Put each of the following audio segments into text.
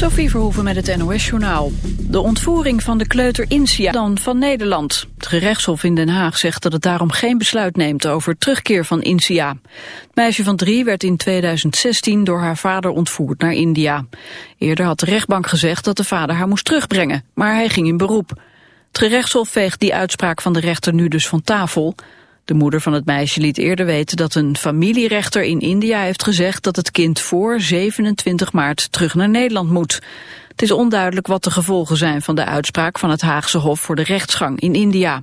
Sophie Verhoeven met het NOS-journaal. De ontvoering van de kleuter Insia dan van Nederland. Het gerechtshof in Den Haag zegt dat het daarom geen besluit neemt over terugkeer van Insia. Het meisje van drie werd in 2016 door haar vader ontvoerd naar India. Eerder had de rechtbank gezegd dat de vader haar moest terugbrengen, maar hij ging in beroep. Het gerechtshof veegt die uitspraak van de rechter nu dus van tafel... De moeder van het meisje liet eerder weten dat een familierechter in India heeft gezegd dat het kind voor 27 maart terug naar Nederland moet. Het is onduidelijk wat de gevolgen zijn van de uitspraak van het Haagse Hof voor de rechtsgang in India.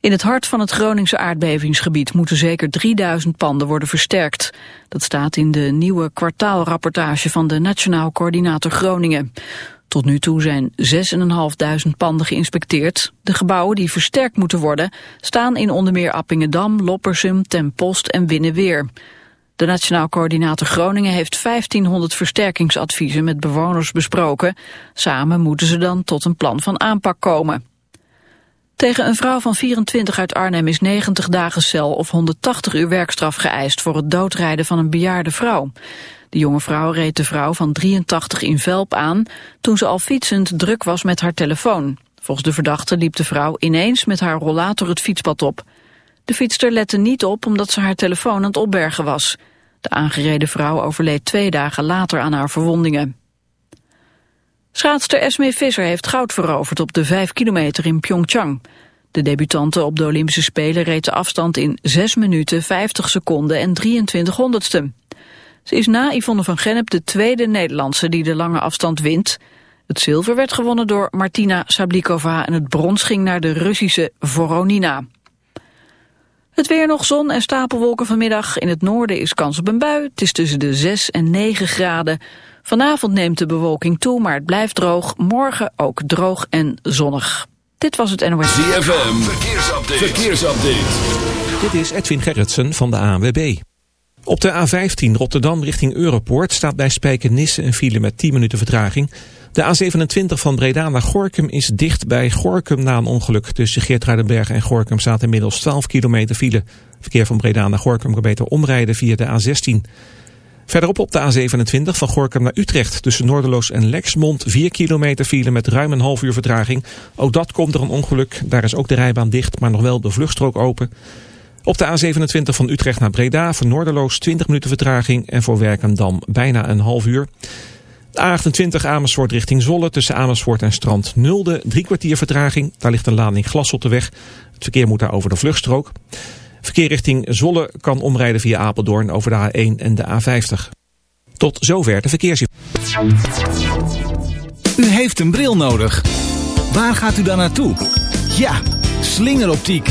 In het hart van het Groningse aardbevingsgebied moeten zeker 3000 panden worden versterkt. Dat staat in de nieuwe kwartaalrapportage van de Nationaal Coördinator Groningen. Tot nu toe zijn 6.500 panden geïnspecteerd. De gebouwen die versterkt moeten worden staan in onder meer Appingedam, Loppersum, Ten Post en Winnenweer. De Nationaal Coördinator Groningen heeft 1500 versterkingsadviezen met bewoners besproken. Samen moeten ze dan tot een plan van aanpak komen. Tegen een vrouw van 24 uit Arnhem is 90 dagen cel of 180 uur werkstraf geëist voor het doodrijden van een bejaarde vrouw. De jonge vrouw reed de vrouw van 83 in Velp aan toen ze al fietsend druk was met haar telefoon. Volgens de verdachte liep de vrouw ineens met haar rollator het fietspad op. De fietster lette niet op omdat ze haar telefoon aan het opbergen was. De aangereden vrouw overleed twee dagen later aan haar verwondingen. Schaatster Esme Visser heeft goud veroverd op de 5 kilometer in Pyeongchang. De debutante op de Olympische Spelen reed de afstand in 6 minuten 50 seconden en 23 honderdste. Ze is na Yvonne van Gennep de tweede Nederlandse die de lange afstand wint. Het zilver werd gewonnen door Martina Sablikova en het brons ging naar de Russische Voronina. Het weer nog zon en stapelwolken vanmiddag. In het noorden is kans op een bui. Het is tussen de 6 en 9 graden. Vanavond neemt de bewolking toe, maar het blijft droog. Morgen ook droog en zonnig. Dit was het NOS. ZFM, verkeersupdate. verkeersupdate. Dit is Edwin Gerritsen van de ANWB. Op de A15 Rotterdam richting Europoort staat bij Spijkenisse een file met 10 minuten vertraging. De A27 van Breda naar Gorkum is dicht bij Gorkum na een ongeluk. Tussen Geertruidenberg en Gorkum staat inmiddels 12 kilometer file. Verkeer van Breda naar Gorkum kan beter omrijden via de A16. Verderop op de A27 van Gorkum naar Utrecht tussen Noorderloos en Lexmond 4 kilometer file met ruim een half uur vertraging. Ook dat komt er een ongeluk. Daar is ook de rijbaan dicht, maar nog wel de vluchtstrook open. Op de A27 van Utrecht naar Breda voor Noorderloos 20 minuten vertraging en voor Werkendam bijna een half uur. De A28 Amersfoort richting Zolle tussen Amersfoort en Strand Nulde. Drie kwartier vertraging. Daar ligt een lading glas op de weg. Het verkeer moet daar over de vluchtstrook. Verkeer richting Zolle kan omrijden via Apeldoorn over de A1 en de A50. Tot zover de verkeersinformatie. U heeft een bril nodig. Waar gaat u dan naartoe? Ja, slingeroptiek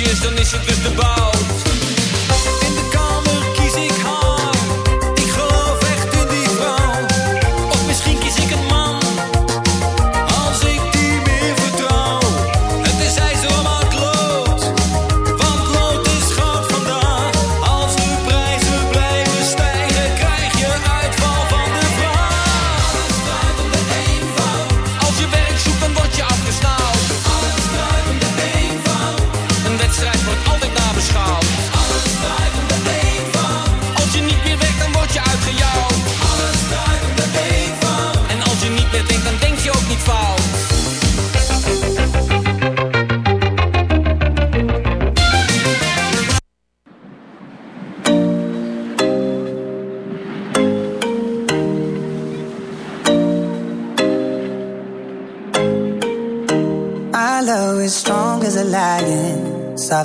dias estão enchidos de bala.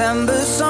December song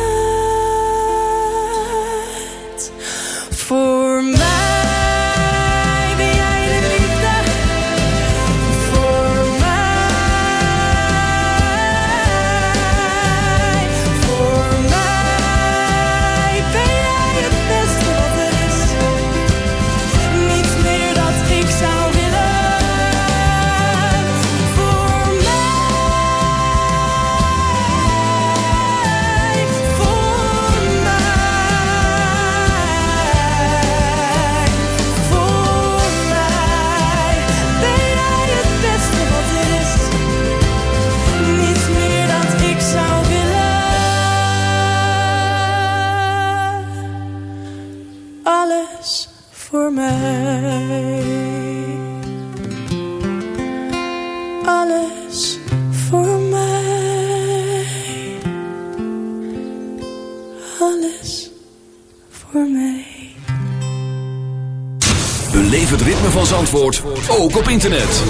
Ritme van Zandvoort, ook op internet.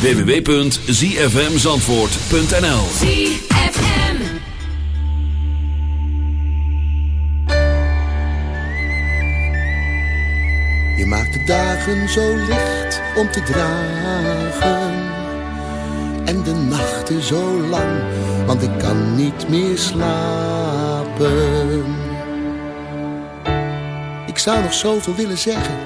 www.zfmzandvoort.nl ZFM. Je maakt de dagen zo licht om te dragen. En de nachten zo lang, want ik kan niet meer slapen. Ik zou nog zoveel willen zeggen,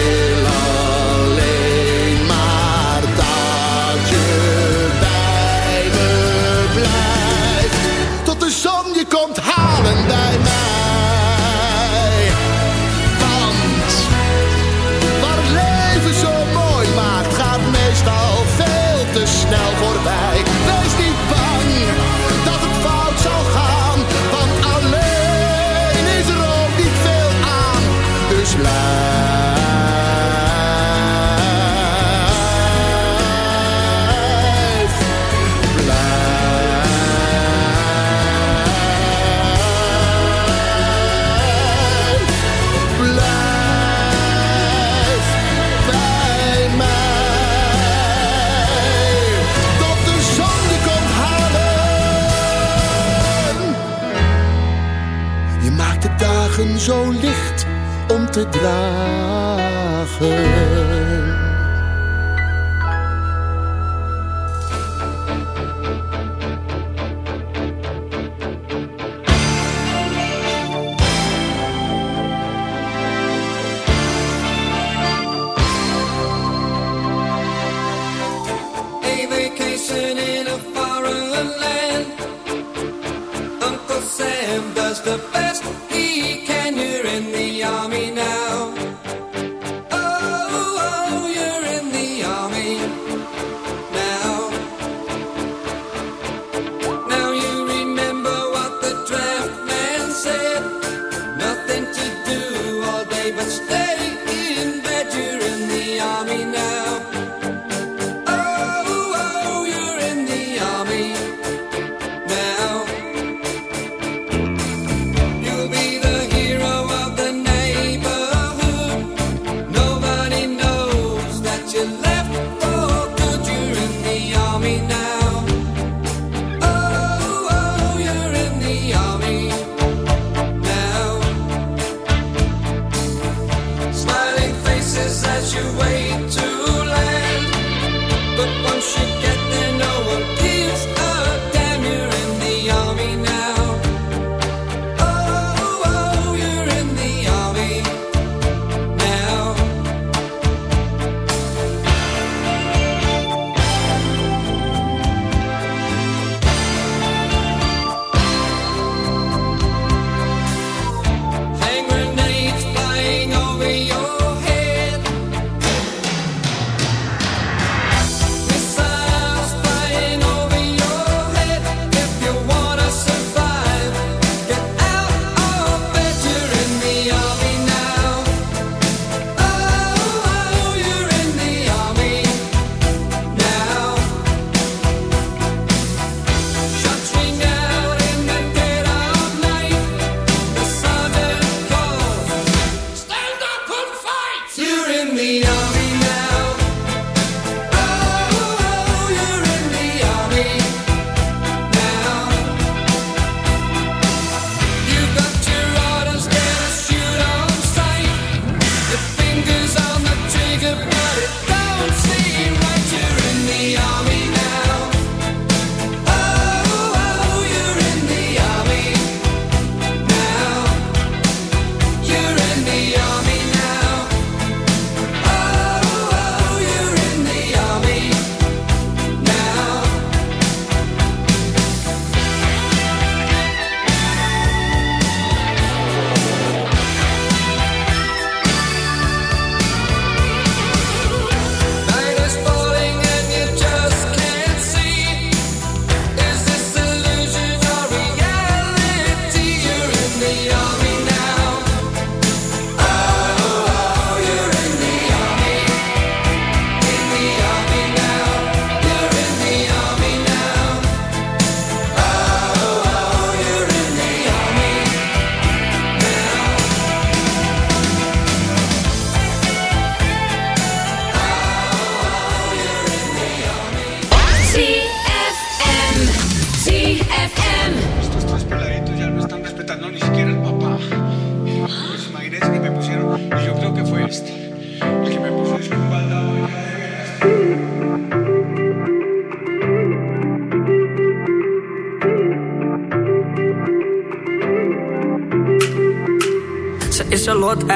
te dragen.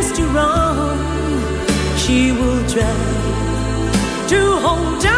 turns to run, she will try to hold on.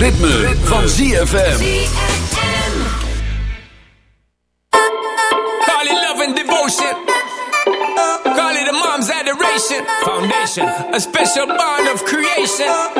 ritme, ritme. van ZFM. Call it love and devotion. Call it a mom's adoration. Foundation, a special bond of creation.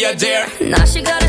you. Now she got a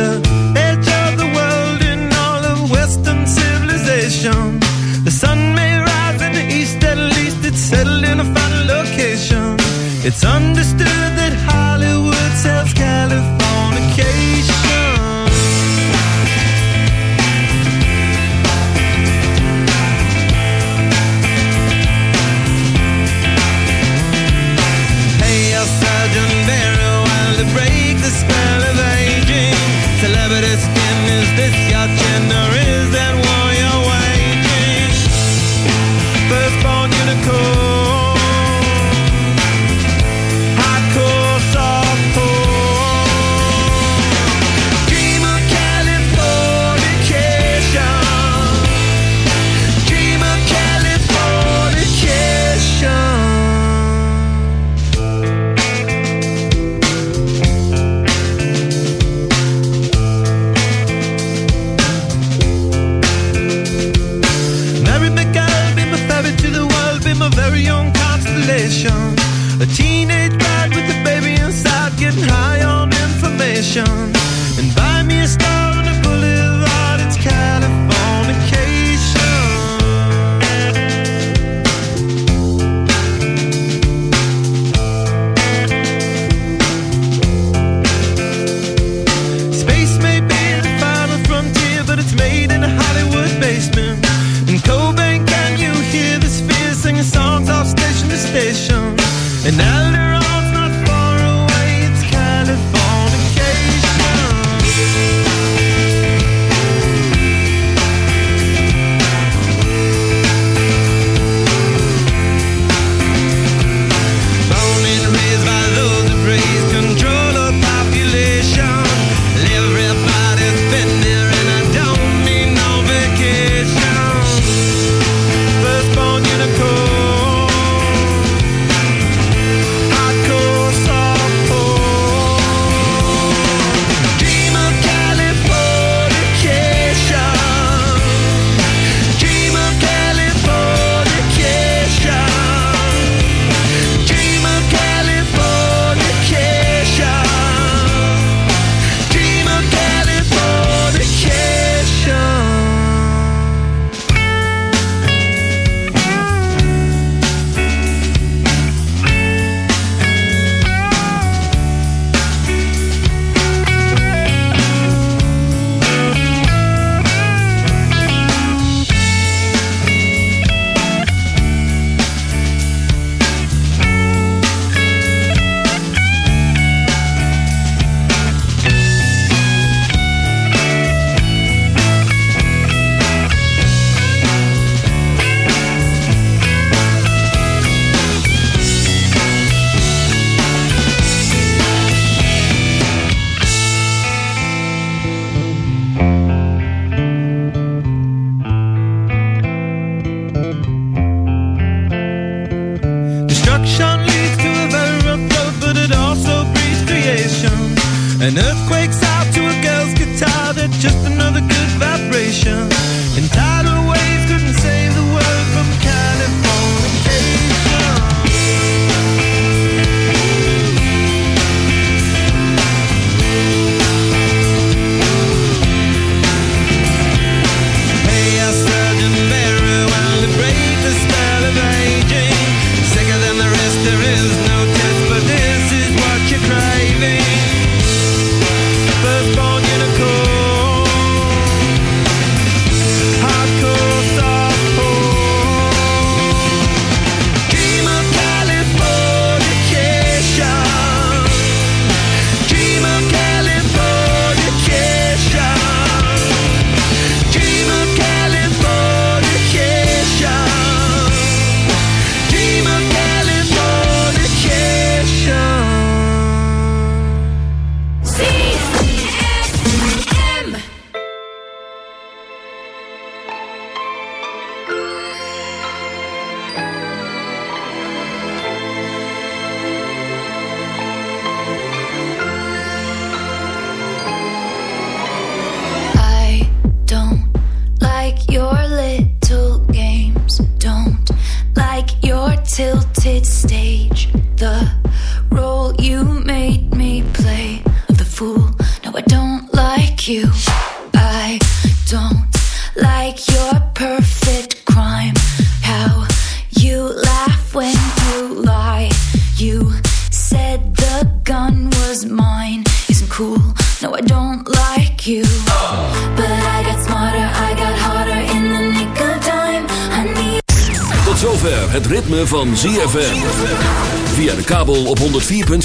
the edge of the world in all of Western civilization. The sun may rise in the east, at least it's settled in a final location. It's understood